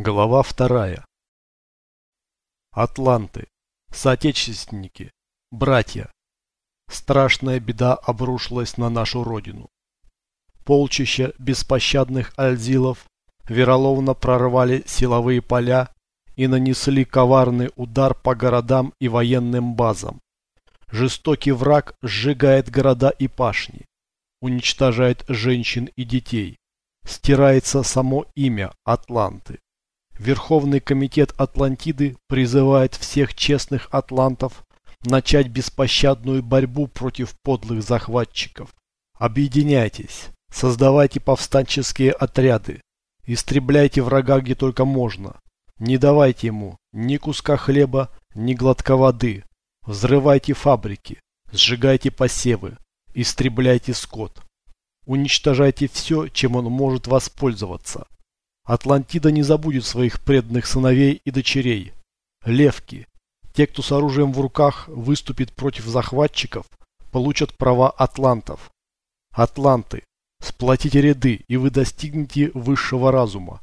Глава вторая. Атланты, соотечественники, братья. Страшная беда обрушилась на нашу родину. Полчища беспощадных альзилов вероломно прорвали силовые поля и нанесли коварный удар по городам и военным базам. Жестокий враг сжигает города и пашни, уничтожает женщин и детей. Стирается само имя Атланты. Верховный комитет Атлантиды призывает всех честных атлантов начать беспощадную борьбу против подлых захватчиков. Объединяйтесь, создавайте повстанческие отряды, истребляйте врага где только можно, не давайте ему ни куска хлеба, ни глотка воды, взрывайте фабрики, сжигайте посевы, истребляйте скот, уничтожайте все, чем он может воспользоваться. Атлантида не забудет своих преданных сыновей и дочерей. Левки, те, кто с оружием в руках выступит против захватчиков, получат права атлантов. Атланты, сплотите ряды, и вы достигнете высшего разума.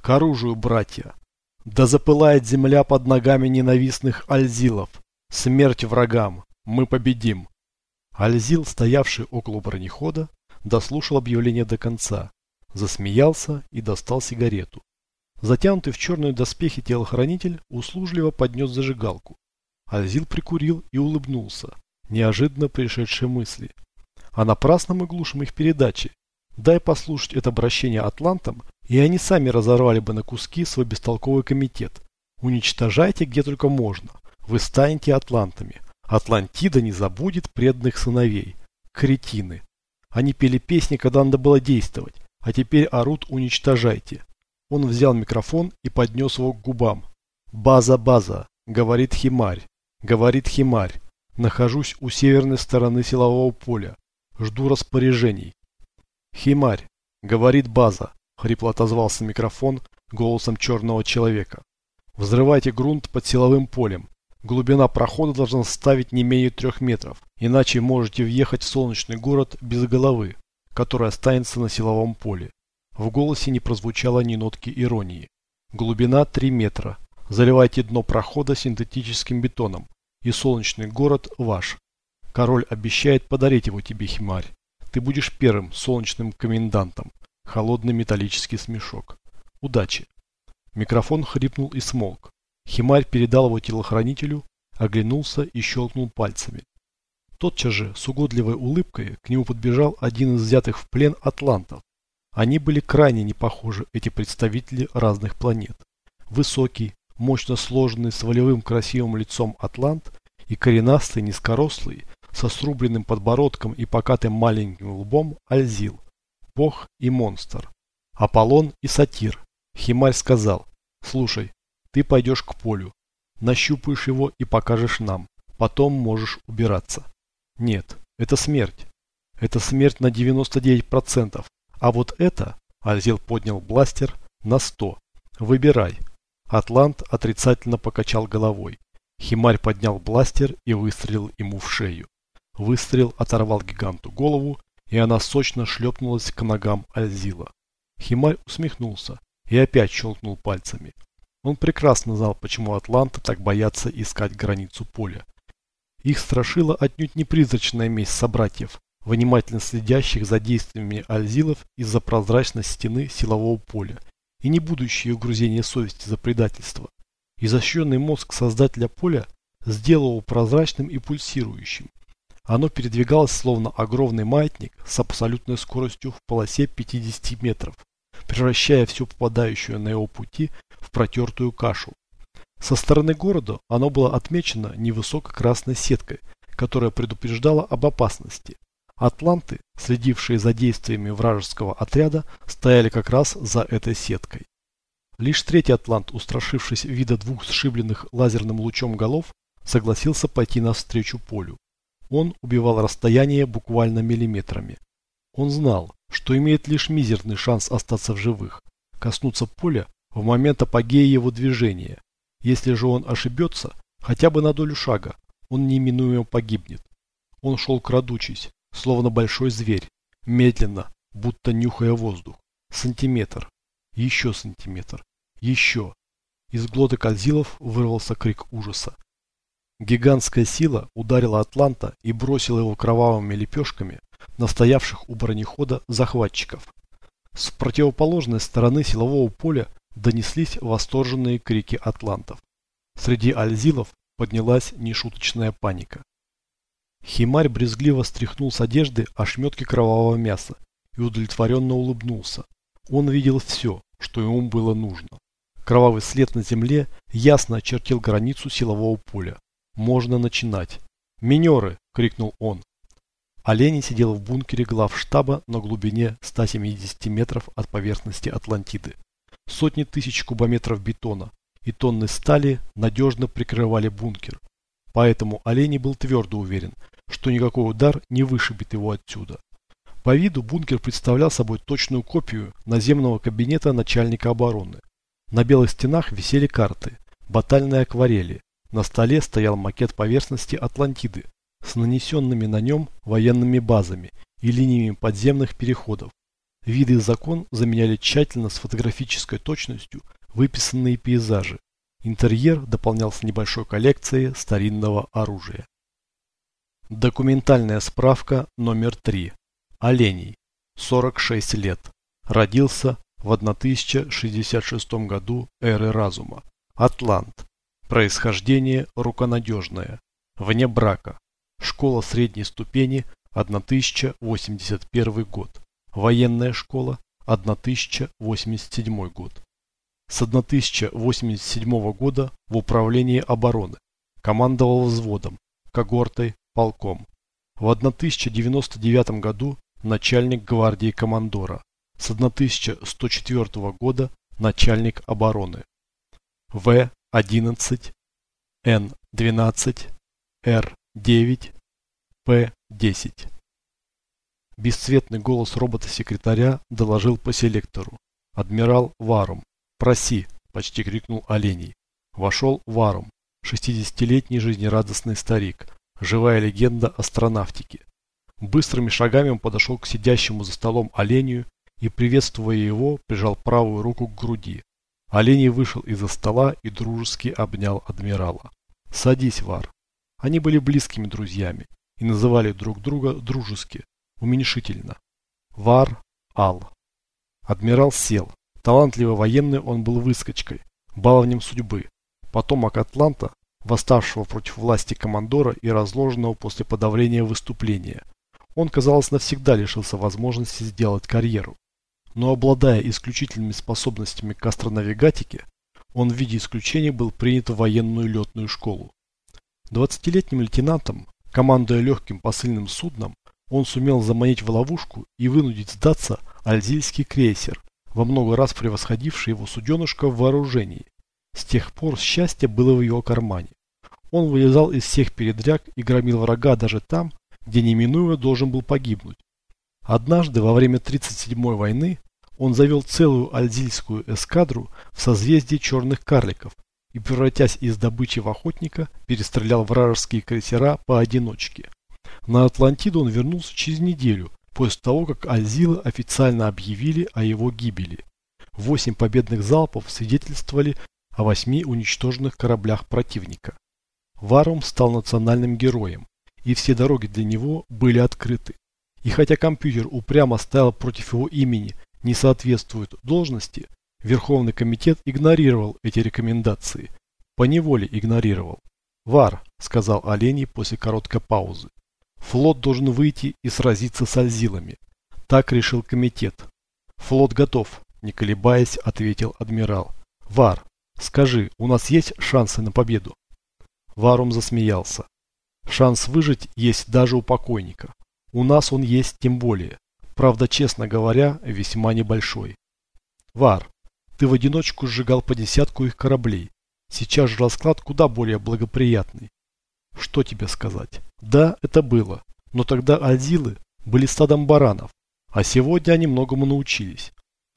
К оружию, братья. Да запылает земля под ногами ненавистных альзилов. Смерть врагам. Мы победим. Альзил, стоявший около бронехода, дослушал объявление до конца засмеялся и достал сигарету. Затянутый в черные доспехи телохранитель услужливо поднес зажигалку. Азил прикурил и улыбнулся, неожиданно пришедшей мысли. А напрасно мы глушим их передачи. Дай послушать это обращение атлантам, и они сами разорвали бы на куски свой бестолковый комитет. Уничтожайте где только можно. Вы станете атлантами. Атлантида не забудет преданных сыновей. Кретины. Они пели песни, когда надо было действовать. А теперь орут уничтожайте. Он взял микрофон и поднес его к губам. База, база, говорит Химарь. Говорит Химарь. Нахожусь у северной стороны силового поля. Жду распоряжений. Химарь, говорит база. Хрипло отозвался микрофон голосом черного человека. Взрывайте грунт под силовым полем. Глубина прохода должна составить не менее трех метров, иначе можете въехать в солнечный город без головы который останется на силовом поле. В голосе не прозвучало ни нотки иронии. Глубина 3 метра. Заливайте дно прохода синтетическим бетоном, и солнечный город ваш. Король обещает подарить его тебе, Химарь. Ты будешь первым солнечным комендантом. Холодный металлический смешок. Удачи. Микрофон хрипнул и смолк. Химарь передал его телохранителю, оглянулся и щелкнул пальцами. Тотчас же, с угодливой улыбкой, к нему подбежал один из взятых в плен атлантов. Они были крайне не похожи, эти представители разных планет. Высокий, мощно сложенный, с волевым красивым лицом атлант и коренастый, низкорослый, со срубленным подбородком и покатым маленьким лбом Альзил, бог и монстр. Аполлон и Сатир. Химарь сказал, слушай, ты пойдешь к полю, нащупаешь его и покажешь нам, потом можешь убираться. Нет, это смерть. Это смерть на 99%. А вот это, Альзел поднял бластер, на 100. Выбирай. Атлант отрицательно покачал головой. Химарь поднял бластер и выстрелил ему в шею. Выстрел оторвал гиганту голову, и она сочно шлепнулась к ногам Альзила. Химарь усмехнулся и опять щелкнул пальцами. Он прекрасно знал, почему атланты так боятся искать границу поля. Их страшила отнюдь не призрачная месть собратьев, внимательно следящих за действиями альзилов из-за прозрачной стены силового поля, и не будущее угрызение совести за предательство. Изощренный мозг создателя поля сделал прозрачным и пульсирующим. Оно передвигалось словно огромный маятник с абсолютной скоростью в полосе 50 метров, превращая всю попадающую на его пути в протертую кашу, со стороны города оно было отмечено невысокой красной сеткой, которая предупреждала об опасности. Атланты, следившие за действиями вражеского отряда, стояли как раз за этой сеткой. Лишь третий атлант, устрашившись вида двух сшибленных лазерным лучом голов, согласился пойти навстречу полю. Он убивал расстояние буквально миллиметрами. Он знал, что имеет лишь мизерный шанс остаться в живых, коснуться поля в момент апогея его движения, если же он ошибется, хотя бы на долю шага, он неминуемо погибнет. Он шел крадучись, словно большой зверь, медленно, будто нюхая воздух. Сантиметр, еще сантиметр, Еще. Из глоток Альзилов вырвался крик ужаса. Гигантская сила ударила Атланта и бросила его кровавыми лепешками на стоявших у бронехода захватчиков. С противоположной стороны силового поля донеслись восторженные крики атлантов. Среди альзилов поднялась нешуточная паника. Химарь брезгливо стряхнул с одежды ошметки кровавого мяса и удовлетворенно улыбнулся. Он видел все, что ему было нужно. Кровавый след на земле ясно очертил границу силового поля. Можно начинать. «Минеры!» – крикнул он. Олени сидел в бункере глав штаба на глубине 170 метров от поверхности Атлантиды. Сотни тысяч кубометров бетона и тонны стали надежно прикрывали бункер. Поэтому Олени был твердо уверен, что никакой удар не вышибет его отсюда. По виду бункер представлял собой точную копию наземного кабинета начальника обороны. На белых стенах висели карты, батальные акварели. На столе стоял макет поверхности Атлантиды, с нанесенными на нем военными базами и линиями подземных переходов. Виды и закон заменяли тщательно с фотографической точностью выписанные пейзажи. Интерьер дополнялся небольшой коллекцией старинного оружия. Документальная справка номер 3. Оленей. 46 лет. Родился в 1066 году эры разума. Атлант. Происхождение руконадежное. Вне брака. Школа средней ступени 1081 год. Военная школа 1087 год. С 1087 года в управлении обороны. Командовал взводом, когортой, полком. В 1099 году начальник гвардии командора. С 1104 года начальник обороны. В-11, Н-12, Р-9, П-10. Бесцветный голос робота-секретаря доложил по селектору. «Адмирал Варум, проси!» – почти крикнул Оленей. Вошел Варум, 60-летний жизнерадостный старик, живая легенда астронавтики. Быстрыми шагами он подошел к сидящему за столом оленю и, приветствуя его, прижал правую руку к груди. Оленей вышел из-за стола и дружески обнял адмирала. «Садись, Вар». Они были близкими друзьями и называли друг друга дружески, уменьшительно. Вар Ал. Адмирал сел. Талантливый военный он был выскочкой, баловнем судьбы. Потомок Атланта, восставшего против власти командора и разложенного после подавления выступления. Он, казалось, навсегда лишился возможности сделать карьеру. Но обладая исключительными способностями к астронавигатике, он в виде исключения был принят в военную летную школу. 20-летним лейтенантом, командуя легким посыльным судном, он сумел заманить в ловушку и вынудить сдаться альзильский крейсер, во много раз превосходивший его суденышко в вооружении. С тех пор счастье было в его кармане. Он вылезал из всех передряг и громил врага даже там, где неминуемо должен был погибнуть. Однажды во время 37-й войны он завел целую альзильскую эскадру в созвездии черных карликов и, превратясь из добычи в охотника, перестрелял вражеские крейсера поодиночке. На Атлантиду он вернулся через неделю, после того, как Альзилы официально объявили о его гибели. Восемь победных залпов свидетельствовали о восьми уничтоженных кораблях противника. Варум стал национальным героем, и все дороги для него были открыты. И хотя компьютер упрямо стоял против его имени не соответствует должности, Верховный комитет игнорировал эти рекомендации. Поневоле игнорировал. «Вар», — сказал Оленей после короткой паузы. «Флот должен выйти и сразиться с Альзилами. Так решил комитет». «Флот готов», — не колебаясь, ответил адмирал. «Вар, скажи, у нас есть шансы на победу?» Варум засмеялся. «Шанс выжить есть даже у покойника. У нас он есть тем более. Правда, честно говоря, весьма небольшой. Вар, ты в одиночку сжигал по десятку их кораблей. Сейчас же расклад куда более благоприятный. Что тебе сказать? Да, это было. Но тогда Альзилы были стадом баранов. А сегодня они многому научились.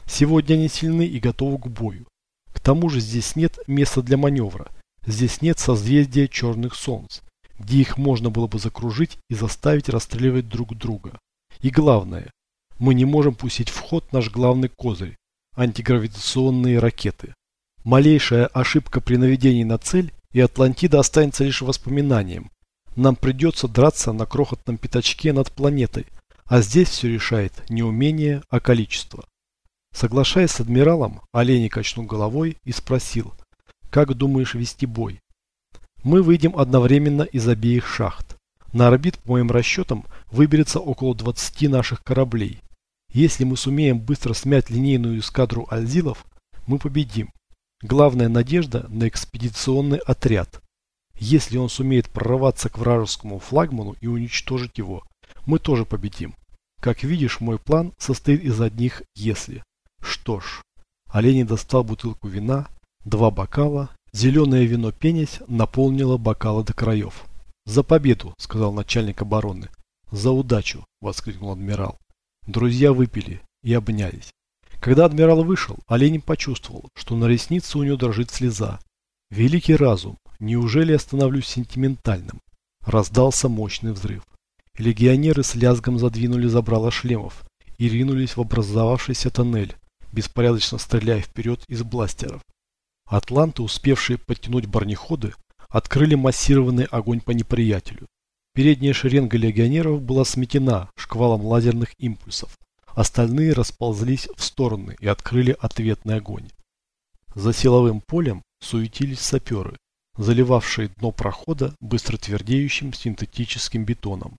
Сегодня они сильны и готовы к бою. К тому же здесь нет места для маневра. Здесь нет созвездия черных солнц, где их можно было бы закружить и заставить расстреливать друг друга. И главное, мы не можем пустить в ход наш главный козырь – антигравитационные ракеты. Малейшая ошибка при наведении на цель, и Атлантида останется лишь воспоминанием. Нам придется драться на крохотном пятачке над планетой, а здесь все решает не умение, а количество. Соглашаясь с адмиралом, Олени качнул головой и спросил, как думаешь вести бой? Мы выйдем одновременно из обеих шахт. На орбит, по моим расчетам, выберется около 20 наших кораблей. Если мы сумеем быстро смять линейную эскадру альзилов, мы победим. Главная надежда на экспедиционный отряд. Если он сумеет прорваться к вражескому флагману и уничтожить его, мы тоже победим. Как видишь, мой план состоит из одних «если». Что ж, Олени достал бутылку вина, два бокала, зеленое вино пенясь наполнило бокалы до краев. «За победу!» – сказал начальник обороны. «За удачу!» – воскликнул адмирал. Друзья выпили и обнялись. Когда адмирал вышел, Оленин почувствовал, что на реснице у него дрожит слеза. Великий разум, неужели я становлюсь сентиментальным? Раздался мощный взрыв. Легионеры с лязгом задвинули забрало шлемов и ринулись в образовавшийся тоннель, беспорядочно стреляя вперед из бластеров. Атланты, успевшие подтянуть бронеходы, открыли массированный огонь по неприятелю. Передняя шеренга легионеров была сметена шквалом лазерных импульсов. Остальные расползлись в стороны и открыли ответный огонь. За силовым полем суетились саперы, заливавшие дно прохода быстро твердеющим синтетическим бетоном.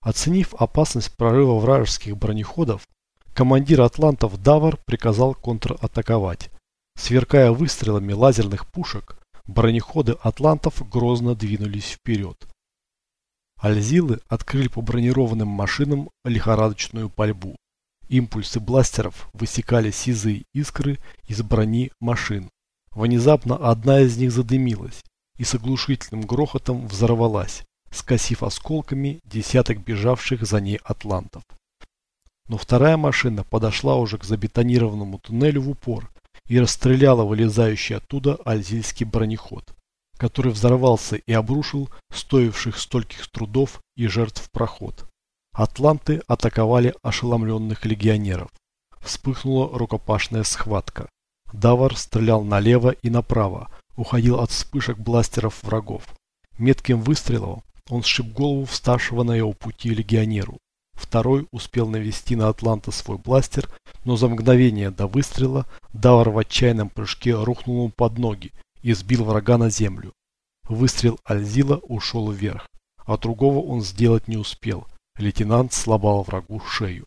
Оценив опасность прорыва вражеских бронеходов, командир атлантов Давар приказал контратаковать. Сверкая выстрелами лазерных пушек, бронеходы атлантов грозно двинулись вперед. Альзилы открыли по бронированным машинам лихорадочную пальбу. Импульсы бластеров высекали сизые искры из брони машин. Внезапно одна из них задымилась и с оглушительным грохотом взорвалась, скосив осколками десяток бежавших за ней атлантов. Но вторая машина подошла уже к забетонированному туннелю в упор и расстреляла вылезающий оттуда альзильский бронеход который взорвался и обрушил стоивших стольких трудов и жертв проход. Атланты атаковали ошеломленных легионеров. Вспыхнула рукопашная схватка. Давар стрелял налево и направо, уходил от вспышек бластеров врагов. Метким выстрелом он сшиб голову вставшего на его пути легионеру. Второй успел навести на Атланта свой бластер, но за мгновение до выстрела Давар в отчаянном прыжке рухнул ему под ноги и сбил врага на землю. Выстрел Альзила ушел вверх, а другого он сделать не успел. Лейтенант слабал врагу шею.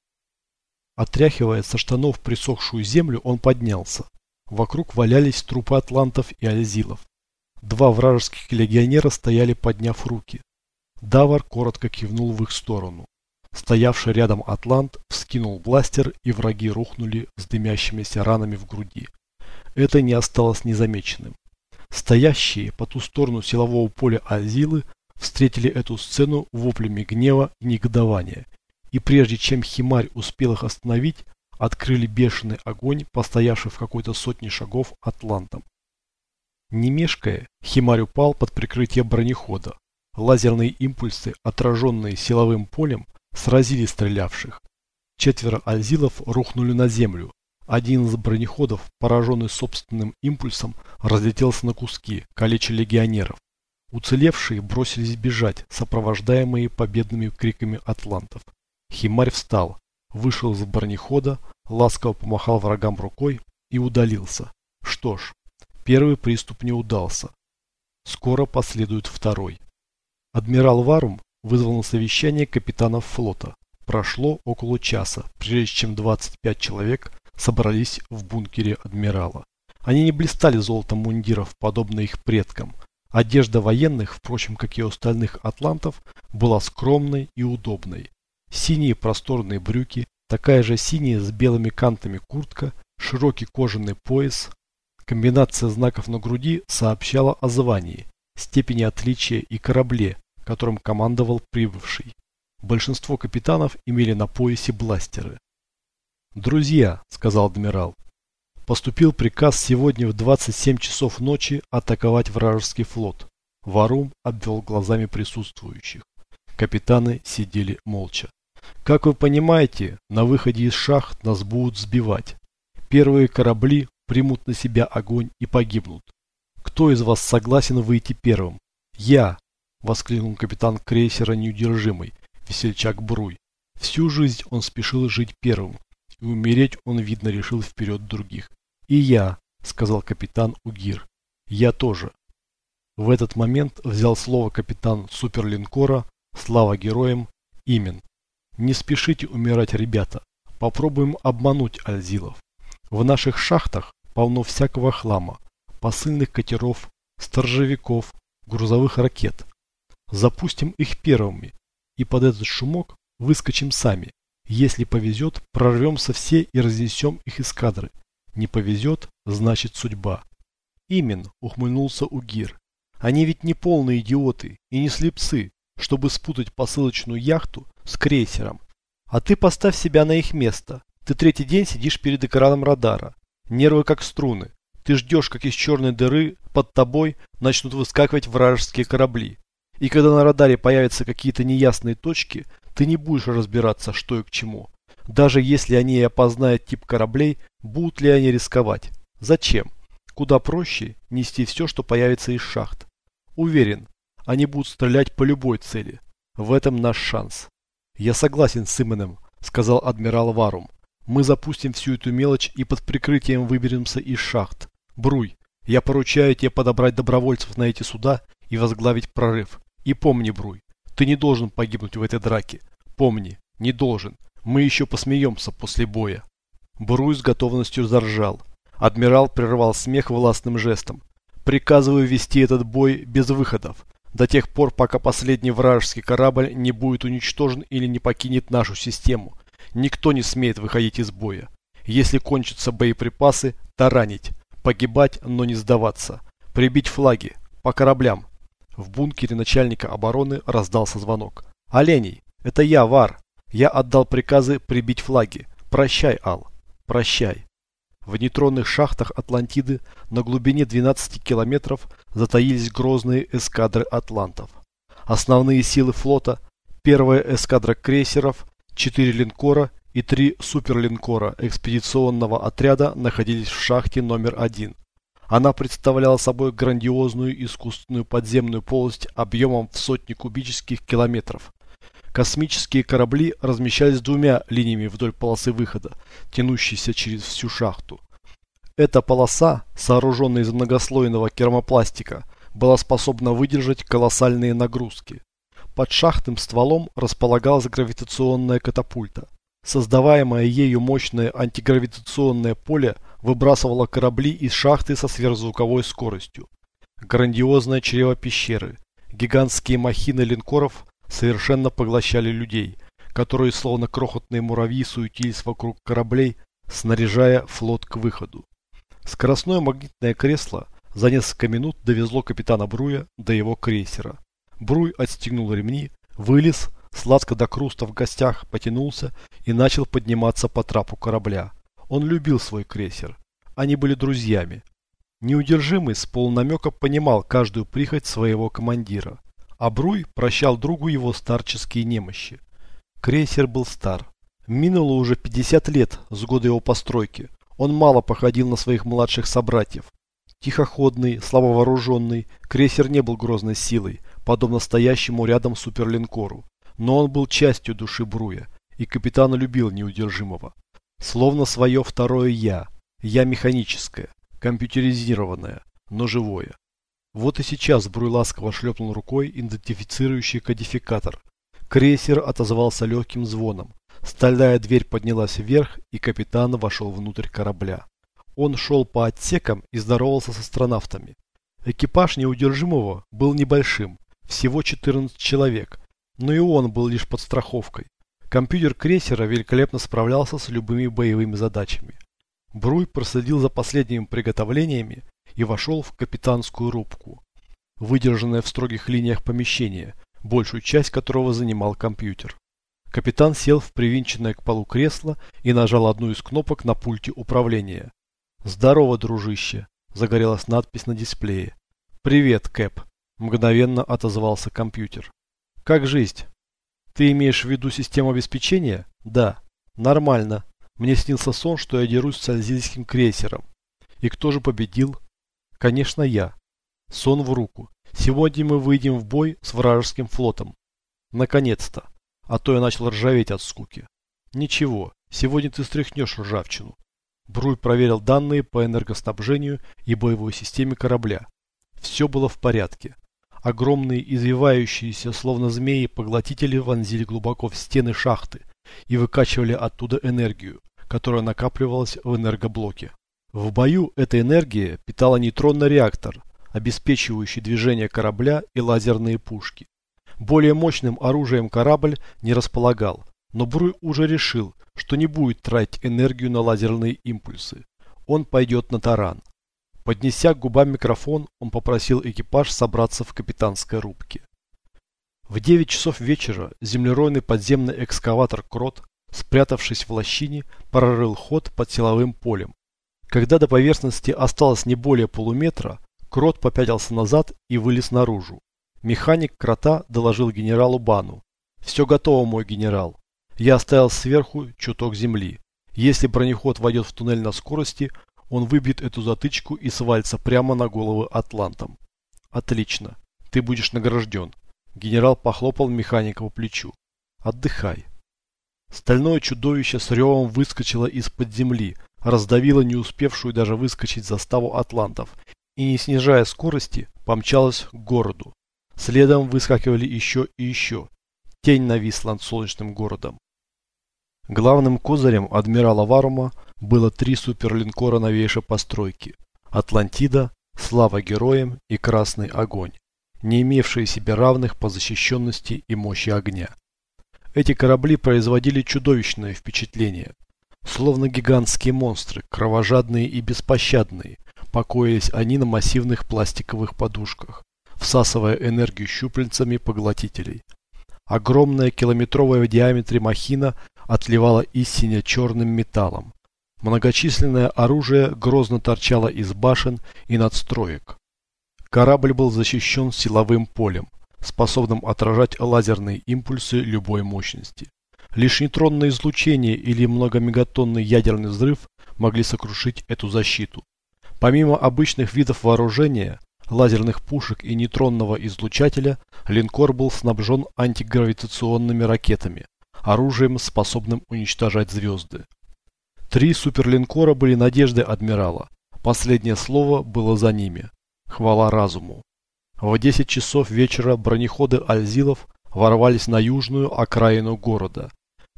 Отряхивая со штанов присохшую землю, он поднялся. Вокруг валялись трупы атлантов и альзилов. Два вражеских легионера стояли, подняв руки. Давар коротко кивнул в их сторону. Стоявший рядом атлант вскинул бластер, и враги рухнули с дымящимися ранами в груди. Это не осталось незамеченным. Стоящие по ту сторону силового поля Азилы встретили эту сцену воплями гнева и негодования. И прежде чем Химарь успел их остановить, открыли бешеный огонь, постоявший в какой-то сотне шагов атлантам. Не мешкая, Химарь упал под прикрытие бронехода. Лазерные импульсы, отраженные силовым полем, сразили стрелявших. Четверо альзилов рухнули на землю, один из бронеходов, пораженный собственным импульсом, разлетелся на куски, калеча легионеров. Уцелевшие бросились бежать, сопровождаемые победными криками атлантов. Химарь встал, вышел из бронехода, ласково помахал врагам рукой и удалился. Что ж, первый приступ не удался. Скоро последует второй. Адмирал Варум вызвал на совещание капитанов флота. Прошло около часа, прежде чем 25 человек собрались в бункере адмирала. Они не блистали золотом мундиров, подобно их предкам. Одежда военных, впрочем, как и у остальных атлантов, была скромной и удобной. Синие просторные брюки, такая же синяя с белыми кантами куртка, широкий кожаный пояс. Комбинация знаков на груди сообщала о звании, степени отличия и корабле, которым командовал прибывший. Большинство капитанов имели на поясе бластеры. «Друзья», — сказал адмирал, — «поступил приказ сегодня в 27 часов ночи атаковать вражеский флот». Варум обвел глазами присутствующих. Капитаны сидели молча. «Как вы понимаете, на выходе из шахт нас будут сбивать. Первые корабли, примут на себя огонь и погибнут. Кто из вас согласен выйти первым? Я! Воскликнул капитан крейсера неудержимый, весельчак Бруй. Всю жизнь он спешил жить первым, и умереть он, видно, решил вперед других. И я, сказал капитан Угир. Я тоже. В этот момент взял слово капитан суперлинкора, слава героям, Имен. Не спешите умирать, ребята. Попробуем обмануть Альзилов. В наших шахтах полно всякого хлама, посыльных катеров, сторожевиков, грузовых ракет. Запустим их первыми, и под этот шумок выскочим сами. Если повезет, прорвемся все и разнесем их эскадры. Не повезет, значит судьба. Имен, ухмыльнулся Угир. Они ведь не полные идиоты и не слепцы, чтобы спутать посылочную яхту с крейсером. А ты поставь себя на их место. Ты третий день сидишь перед экраном радара. Нервы как струны. Ты ждешь, как из черной дыры под тобой начнут выскакивать вражеские корабли. И когда на радаре появятся какие-то неясные точки, ты не будешь разбираться, что и к чему. Даже если они и опознают тип кораблей, будут ли они рисковать? Зачем? Куда проще нести все, что появится из шахт. Уверен, они будут стрелять по любой цели. В этом наш шанс. Я согласен с Именем, сказал адмирал Варум. Мы запустим всю эту мелочь и под прикрытием выберемся из шахт. Бруй, я поручаю тебе подобрать добровольцев на эти суда и возглавить прорыв. И помни, Бруй, ты не должен погибнуть в этой драке. Помни, не должен. Мы еще посмеемся после боя. Бруй с готовностью заржал. Адмирал прервал смех властным жестом. Приказываю вести этот бой без выходов до тех пор, пока последний вражеский корабль не будет уничтожен или не покинет нашу систему. Никто не смеет выходить из боя. Если кончатся боеприпасы, таранить. Погибать, но не сдаваться. Прибить флаги. По кораблям. В бункере начальника обороны раздался звонок. «Оленей, это я, Вар. Я отдал приказы прибить флаги. Прощай, Ал. Прощай». В нейтронных шахтах Атлантиды на глубине 12 километров затаились грозные эскадры атлантов. Основные силы флота, первая эскадра крейсеров, четыре линкора и три суперлинкора экспедиционного отряда находились в шахте номер один. Она представляла собой грандиозную искусственную подземную полость объемом в сотни кубических километров, Космические корабли размещались двумя линиями вдоль полосы выхода, тянущейся через всю шахту. Эта полоса, сооруженная из многослойного керамопластика, была способна выдержать колоссальные нагрузки. Под шахтным стволом располагалась гравитационная катапульта. Создаваемое ею мощное антигравитационное поле выбрасывало корабли из шахты со сверхзвуковой скоростью. Грандиозное чрево пещеры, гигантские махины линкоров совершенно поглощали людей, которые словно крохотные муравьи суетились вокруг кораблей, снаряжая флот к выходу. Скоростное магнитное кресло за несколько минут довезло капитана Бруя до его крейсера. Бруй отстегнул ремни, вылез, сладко до круста в гостях, потянулся и начал подниматься по трапу корабля. Он любил свой крейсер. Они были друзьями. Неудержимый с полнамека понимал каждую прихоть своего командира. А Бруй прощал другу его старческие немощи. Крейсер был стар. Минуло уже 50 лет с года его постройки. Он мало походил на своих младших собратьев. Тихоходный, слабовооруженный, крейсер не был грозной силой, подобно стоящему рядом суперлинкору. Но он был частью души Бруя, и капитана любил неудержимого. Словно свое второе «я». «Я» механическое, компьютеризированное, но живое. Вот и сейчас Бруй ласково шлепнул рукой идентифицирующий кодификатор. Крейсер отозвался легким звоном. Стальная дверь поднялась вверх, и капитан вошел внутрь корабля. Он шел по отсекам и здоровался с астронавтами. Экипаж неудержимого был небольшим, всего 14 человек, но и он был лишь подстраховкой. Компьютер крейсера великолепно справлялся с любыми боевыми задачами. Бруй проследил за последними приготовлениями и вошел в капитанскую рубку, выдержанное в строгих линиях помещение, большую часть которого занимал компьютер. Капитан сел в привинченное к полу кресло и нажал одну из кнопок на пульте управления. «Здорово, дружище!» – загорелась надпись на дисплее. «Привет, Кэп!» – мгновенно отозвался компьютер. «Как жизнь?» «Ты имеешь в виду систему обеспечения?» «Да». «Нормально. Мне снился сон, что я дерусь с альзийским крейсером. И кто же победил? Конечно, я. Сон в руку. Сегодня мы выйдем в бой с вражеским флотом. Наконец-то. А то я начал ржаветь от скуки. Ничего, сегодня ты стряхнешь ржавчину. Бруй проверил данные по энергоснабжению и боевой системе корабля. Все было в порядке. Огромные извивающиеся, словно змеи, поглотители вонзили глубоко в стены шахты и выкачивали оттуда энергию, которая накапливалась в энергоблоке. В бою эта энергия питала нейтронный реактор, обеспечивающий движение корабля и лазерные пушки. Более мощным оружием корабль не располагал, но Бруй уже решил, что не будет тратить энергию на лазерные импульсы. Он пойдет на таран. Поднеся к губам микрофон, он попросил экипаж собраться в капитанской рубке. В 9 часов вечера землеройный подземный экскаватор «Крот», спрятавшись в лощине, прорыл ход под силовым полем. Когда до поверхности осталось не более полуметра, Крот попятился назад и вылез наружу. Механик Крота доложил генералу Бану. «Все готово, мой генерал. Я оставил сверху чуток земли. Если бронеход войдет в туннель на скорости, он выбьет эту затычку и свалится прямо на головы атлантам. Отлично. Ты будешь награжден. Генерал похлопал механика по плечу. Отдыхай. Стальное чудовище с ревом выскочило из-под земли, раздавило не успевшую даже выскочить заставу атлантов и, не снижая скорости, помчалось к городу. Следом выскакивали еще и еще. Тень нависла над солнечным городом. Главным козырем адмирала Варума было три суперлинкора новейшей постройки – Атлантида, Слава героям и Красный огонь, не имевшие себе равных по защищенности и мощи огня. Эти корабли производили чудовищное впечатление. Словно гигантские монстры, кровожадные и беспощадные, покоились они на массивных пластиковых подушках, всасывая энергию щупальцами поглотителей. Огромная километровая в диаметре махина отливала истине черным металлом. Многочисленное оружие грозно торчало из башен и надстроек. Корабль был защищен силовым полем, способным отражать лазерные импульсы любой мощности. Лишь нейтронное излучение или многомегатонный ядерный взрыв могли сокрушить эту защиту. Помимо обычных видов вооружения, лазерных пушек и нейтронного излучателя, линкор был снабжен антигравитационными ракетами, оружием, способным уничтожать звезды. Три суперлинкора были надежды адмирала. Последнее слово было за ними. Хвала разуму. В 10 часов вечера бронеходы Альзилов ворвались на южную окраину города.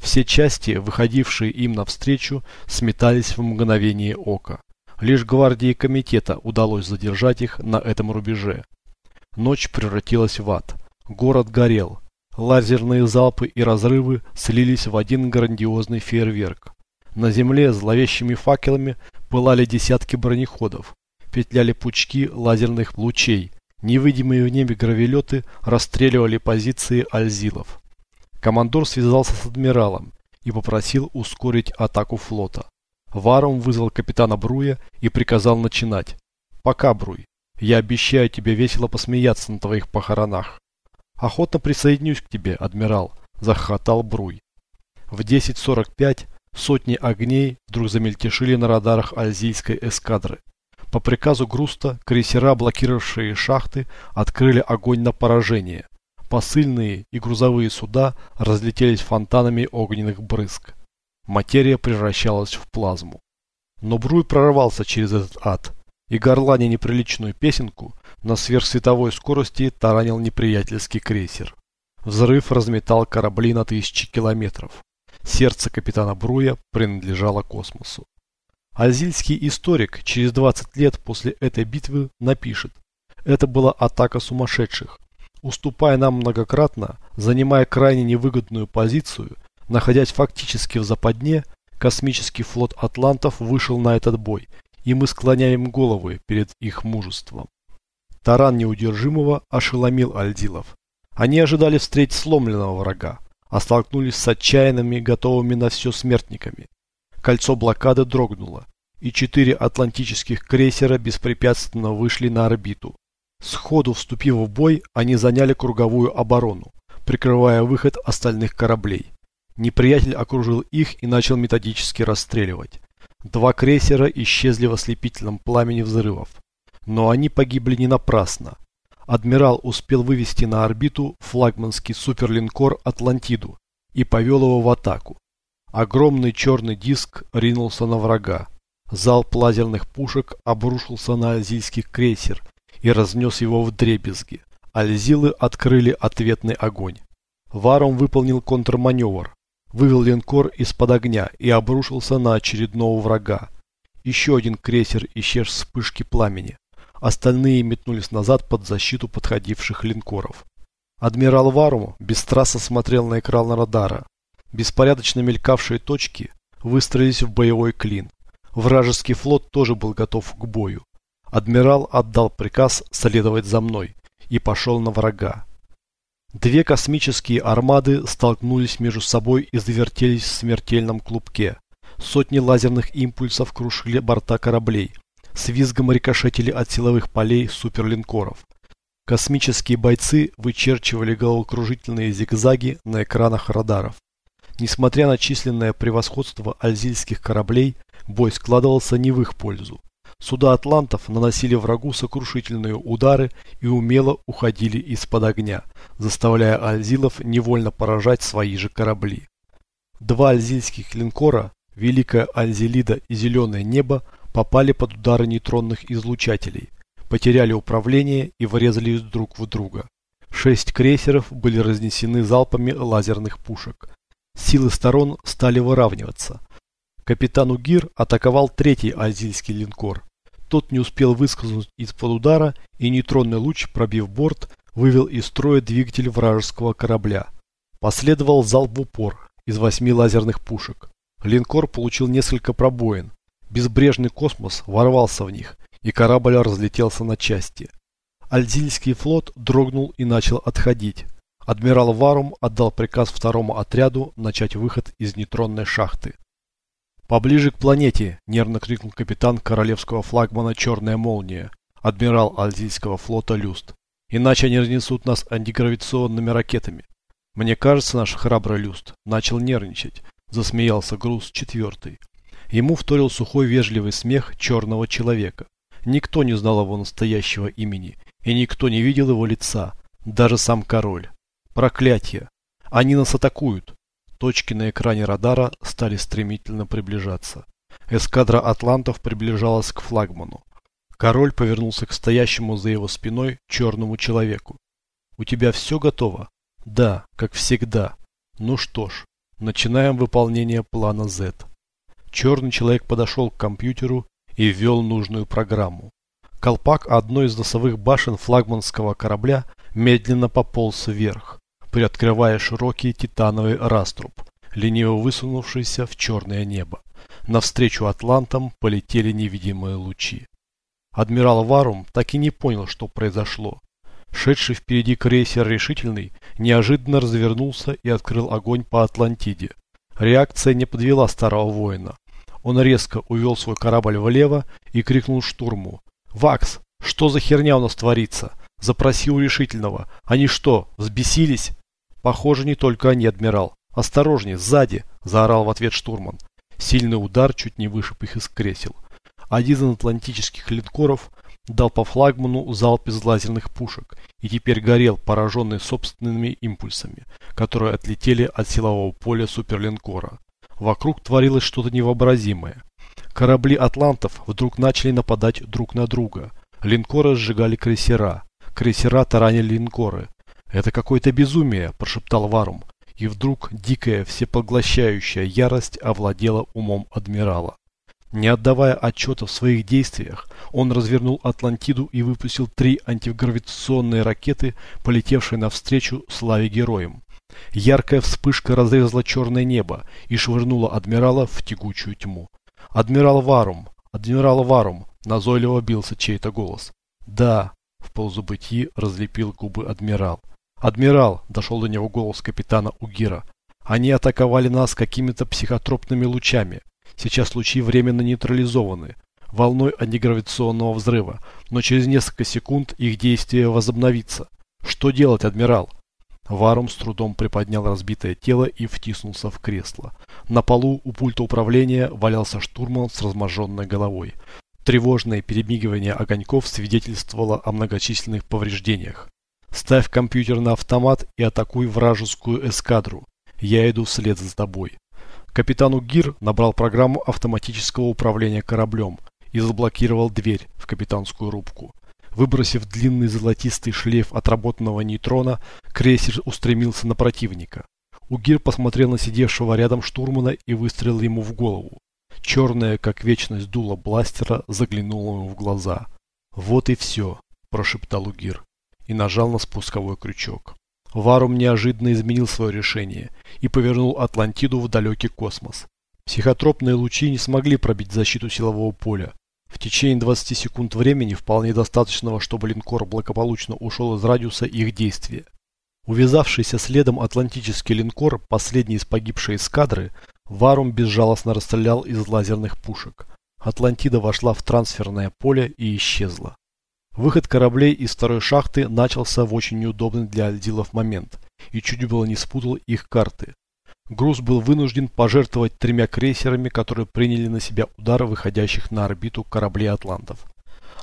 Все части, выходившие им навстречу, сметались в мгновение ока. Лишь гвардии комитета удалось задержать их на этом рубеже. Ночь превратилась в ад. Город горел. Лазерные залпы и разрывы слились в один грандиозный фейерверк. На земле зловещими факелами пылали десятки бронеходов. Петляли пучки лазерных лучей. Невидимые в небе гравелеты расстреливали позиции альзилов. Командор связался с адмиралом и попросил ускорить атаку флота. Варум вызвал капитана Бруя и приказал начинать. «Пока, Бруй. Я обещаю тебе весело посмеяться на твоих похоронах». «Охотно присоединюсь к тебе, адмирал», – захохотал Бруй. В 10.45 сотни огней вдруг замельтешили на радарах альзийской эскадры. По приказу Груста крейсера, блокировавшие шахты, открыли огонь на поражение. Посыльные и грузовые суда разлетелись фонтанами огненных брызг. Материя превращалась в плазму. Но Бруй прорвался через этот ад и горланя неприличную песенку на сверхсветовой скорости таранил неприятельский крейсер. Взрыв разметал корабли на тысячи километров. Сердце капитана Бруя принадлежало космосу. Азильский историк через 20 лет после этой битвы напишет, это была атака сумасшедших. Уступая нам многократно, занимая крайне невыгодную позицию, находясь фактически в западне, космический флот атлантов вышел на этот бой и мы склоняем головы перед их мужеством. Таран неудержимого ошеломил альдилов. Они ожидали встретить сломленного врага, а столкнулись с отчаянными, готовыми на все смертниками. Кольцо блокады дрогнуло, и четыре атлантических крейсера беспрепятственно вышли на орбиту. Сходу вступив в бой, они заняли круговую оборону, прикрывая выход остальных кораблей. Неприятель окружил их и начал методически расстреливать. Два крейсера исчезли в ослепительном пламени взрывов. Но они погибли не напрасно. Адмирал успел вывести на орбиту флагманский суперлинкор «Атлантиду» и повел его в атаку. Огромный черный диск ринулся на врага. Залп лазерных пушек обрушился на альзийский крейсер и разнес его в дребезги. Альзилы открыли ответный огонь. Варом выполнил контрманевр, вывел линкор из-под огня и обрушился на очередного врага. Еще один крейсер исчез в вспышке пламени. Остальные метнулись назад под защиту подходивших линкоров. Адмирал Варум бесстрастно смотрел на экран радара. Беспорядочно мелькавшие точки выстроились в боевой клин. Вражеский флот тоже был готов к бою. Адмирал отдал приказ следовать за мной и пошел на врага. Две космические армады столкнулись между собой и завертелись в смертельном клубке. Сотни лазерных импульсов крушили борта кораблей, с визгом рикошетили от силовых полей суперлинкоров. Космические бойцы вычерчивали головокружительные зигзаги на экранах радаров. Несмотря на численное превосходство альзильских кораблей, бой складывался не в их пользу. Суда атлантов наносили врагу сокрушительные удары и умело уходили из-под огня, заставляя альзилов невольно поражать свои же корабли. Два альзильских линкора, Великая Альзелида и Зеленое Небо, попали под удары нейтронных излучателей, потеряли управление и врезались друг в друга. Шесть крейсеров были разнесены залпами лазерных пушек. Силы сторон стали выравниваться. Капитан Угир атаковал третий альзильский линкор. Тот не успел выскользнуть из-под удара, и нейтронный луч, пробив борт, вывел из строя двигатель вражеского корабля. Последовал залп в упор из восьми лазерных пушек. Линкор получил несколько пробоин. Безбрежный космос ворвался в них, и корабль разлетелся на части. Альзильский флот дрогнул и начал отходить. Адмирал Варум отдал приказ второму отряду начать выход из нейтронной шахты. «Поближе к планете!» – нервно крикнул капитан королевского флагмана «Черная молния», адмирал Альзийского флота Люст. «Иначе они разнесут нас антигравитационными ракетами». «Мне кажется, наш храбрый Люст начал нервничать», – засмеялся Груз четвертый. Ему вторил сухой вежливый смех черного человека. Никто не знал его настоящего имени, и никто не видел его лица, даже сам король. Проклятие! Они нас атакуют! Точки на экране радара стали стремительно приближаться. Эскадра атлантов приближалась к флагману. Король повернулся к стоящему за его спиной черному человеку. «У тебя все готово?» «Да, как всегда. Ну что ж, начинаем выполнение плана Z». Черный человек подошел к компьютеру и ввел нужную программу. Колпак одной из носовых башен флагманского корабля медленно пополз вверх, приоткрывая широкий титановый раструб, лениво высунувшийся в черное небо. Навстречу атлантам полетели невидимые лучи. Адмирал Варум так и не понял, что произошло. Шедший впереди крейсер «Решительный» неожиданно развернулся и открыл огонь по Атлантиде. Реакция не подвела старого воина. Он резко увел свой корабль влево и крикнул штурму. «Вакс, что за херня у нас творится?» Запросил решительного. «Они что, взбесились?» «Похоже, не только они, адмирал. Осторожнее, сзади!» Заорал в ответ штурман. Сильный удар чуть не вышиб их из кресел. Один из атлантических линкоров дал по флагману залп из лазерных пушек и теперь горел, пораженный собственными импульсами, которые отлетели от силового поля суперлинкора. Вокруг творилось что-то невообразимое. Корабли атлантов вдруг начали нападать друг на друга. Линкоры сжигали крейсера. Крейсера таранили линкоры. «Это какое-то безумие», – прошептал Варум. И вдруг дикая, всепоглощающая ярость овладела умом адмирала. Не отдавая отчета в своих действиях, он развернул Атлантиду и выпустил три антигравитационные ракеты, полетевшие навстречу славе героям. Яркая вспышка разрезала черное небо и швырнула адмирала в тягучую тьму. «Адмирал Варум! Адмирал Варум!» Назойливо бился чей-то голос. «Да!» В полузабытии разлепил губы адмирал. «Адмирал!» Дошел до него голос капитана Угира. «Они атаковали нас какими-то психотропными лучами. Сейчас лучи временно нейтрализованы волной антигравитационного взрыва, но через несколько секунд их действие возобновится. Что делать, адмирал? Варум с трудом приподнял разбитое тело и втиснулся в кресло. На полу у пульта управления валялся штурман с разможженной головой. Тревожное перемигивание огоньков свидетельствовало о многочисленных повреждениях. «Ставь компьютер на автомат и атакуй вражескую эскадру. Я иду вслед за тобой». Капитан Угир набрал программу автоматического управления кораблем и заблокировал дверь в капитанскую рубку. Выбросив длинный золотистый шлейф отработанного нейтрона, крейсер устремился на противника. Угир посмотрел на сидевшего рядом штурмана и выстрелил ему в голову. Черное, как вечность дуло бластера, заглянуло ему в глаза. «Вот и все», – прошептал Угир и нажал на спусковой крючок. Варум неожиданно изменил свое решение и повернул Атлантиду в далекий космос. Психотропные лучи не смогли пробить защиту силового поля. В течение 20 секунд времени, вполне достаточного, чтобы линкор благополучно ушел из радиуса их действия. Увязавшийся следом атлантический линкор, последний из погибшей эскадры, Варум безжалостно расстрелял из лазерных пушек. Атлантида вошла в трансферное поле и исчезла. Выход кораблей из второй шахты начался в очень неудобный для альдилов момент и чуть было не спутал их карты. Груз был вынужден пожертвовать тремя крейсерами, которые приняли на себя удары выходящих на орбиту кораблей атлантов.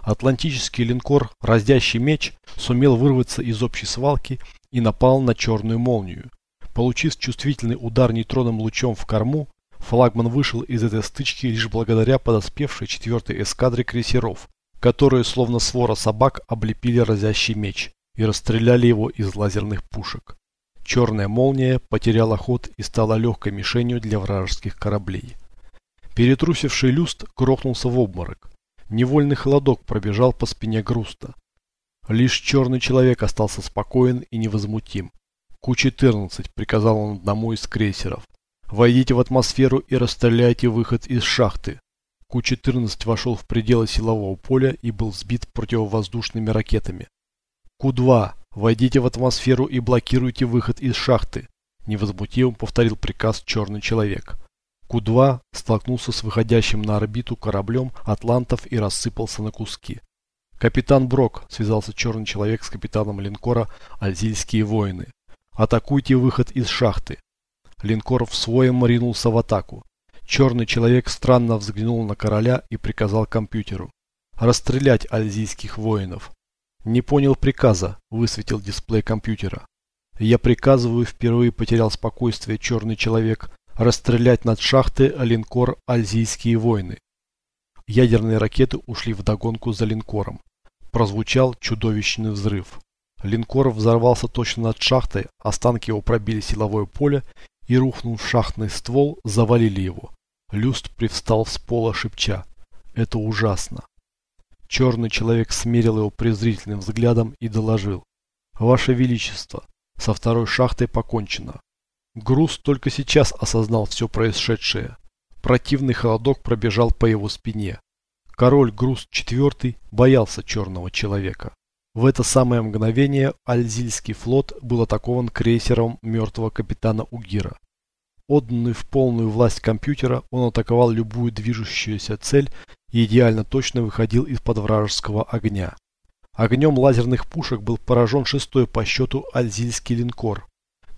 Атлантический линкор «Раздящий меч» сумел вырваться из общей свалки и напал на черную молнию. Получив чувствительный удар нейтронным лучом в корму, флагман вышел из этой стычки лишь благодаря подоспевшей четвертой эскадре крейсеров, которые, словно свора собак, облепили разящий меч и расстреляли его из лазерных пушек. Черная молния потеряла ход и стала легкой мишенью для вражеских кораблей. Перетрусивший люст грохнулся в обморок. Невольный холодок пробежал по спине груста. Лишь черный человек остался спокоен и невозмутим. Ку-14 приказал он одному из крейсеров. Войдите в атмосферу и расстреляйте выход из шахты. Ку-14 вошел в пределы силового поля и был сбит противовоздушными ракетами. Ку-2, войдите в атмосферу и блокируйте выход из шахты. Невозмутимо повторил приказ черный человек. Ку-2 столкнулся с выходящим на орбиту кораблем атлантов и рассыпался на куски. «Капитан Брок», — связался черный человек с капитаном линкора «Альзильские воины». «Атакуйте выход из шахты». Линкор в своем ринулся в атаку. Черный человек странно взглянул на короля и приказал компьютеру. Расстрелять альзийских воинов. Не понял приказа, высветил дисплей компьютера. Я приказываю, впервые потерял спокойствие черный человек, расстрелять над шахты линкор альзийские воины. Ядерные ракеты ушли в догонку за линкором. Прозвучал чудовищный взрыв. Линкор взорвался точно над шахтой, останки его пробили силовое поле и, рухнув шахтный ствол, завалили его. Люст привстал с пола, шепча. «Это ужасно». Черный человек смерил его презрительным взглядом и доложил. «Ваше Величество, со второй шахтой покончено». Груз только сейчас осознал все происшедшее. Противный холодок пробежал по его спине. Король Груз IV боялся черного человека. В это самое мгновение Альзильский флот был атакован крейсером мертвого капитана Угира. Отданный в полную власть компьютера, он атаковал любую движущуюся цель и идеально точно выходил из-под вражеского огня. Огнем лазерных пушек был поражен шестой по счету альзильский линкор.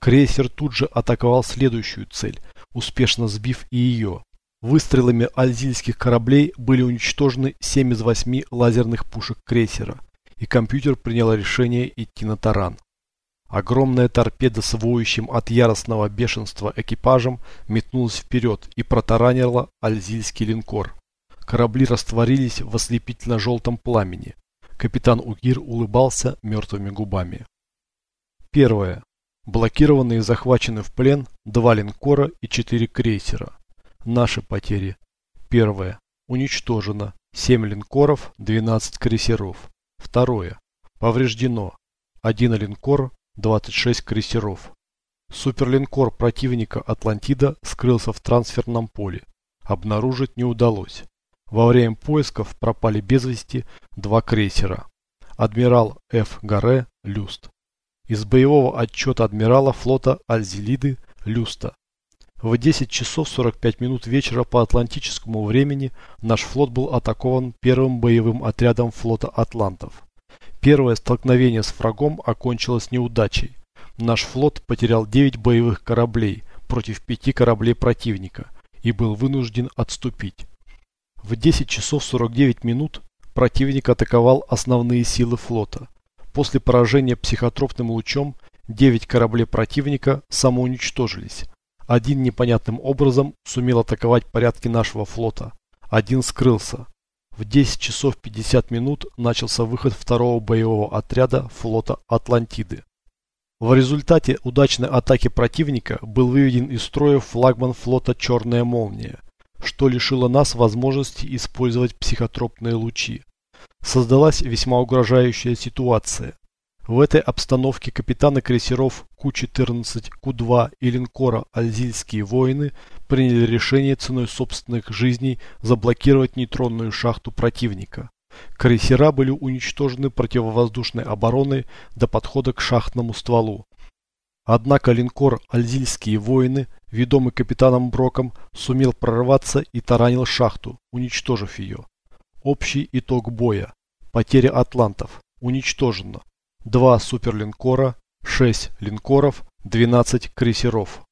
Крейсер тут же атаковал следующую цель, успешно сбив и ее. Выстрелами альзильских кораблей были уничтожены 7 из 8 лазерных пушек крейсера, и компьютер принял решение идти на таран. Огромная торпеда с воющим от яростного бешенства экипажем метнулась вперед и протаранила альзильский линкор. Корабли растворились в ослепительно-желтом пламени. Капитан Угир улыбался мертвыми губами. Первое. Блокированные и захвачены в плен два линкора и четыре крейсера. Наши потери. Первое. Уничтожено 7 линкоров, 12 крейсеров. Второе. Повреждено. Один линкор, 26 крейсеров. Суперлинкор противника Атлантида скрылся в трансферном поле. Обнаружить не удалось. Во время поисков пропали без вести два крейсера. Адмирал Ф. Гаре Люст. Из боевого отчета адмирала флота Альзелиды Люста. В 10 часов 45 минут вечера по атлантическому времени наш флот был атакован первым боевым отрядом флота атлантов. Первое столкновение с врагом окончилось неудачей. наш флот потерял 9 боевых кораблей против 5 кораблей противника и был вынужден отступить. В 10 часов 49 минут противник атаковал основные силы флота. После поражения психотропным лучом 9 кораблей противника самоуничтожились. Один непонятным образом сумел атаковать порядки нашего флота. Один скрылся. В 10 часов 50 минут начался выход второго боевого отряда флота Атлантиды. В результате удачной атаки противника был выведен из строя флагман флота «Черная молния», что лишило нас возможности использовать психотропные лучи. Создалась весьма угрожающая ситуация. В этой обстановке капитаны крейсеров Ку-14, Ку-2 и линкора «Альзильские воины» приняли решение ценой собственных жизней заблокировать нейтронную шахту противника. Крейсера были уничтожены противовоздушной обороной до подхода к шахтному стволу. Однако линкор «Альзильские воины», ведомый капитаном Броком, сумел прорваться и таранил шахту, уничтожив ее. Общий итог боя. Потеря атлантов. Уничтожено. 2 суперлинкора, 6 линкоров, 12 крейсеров.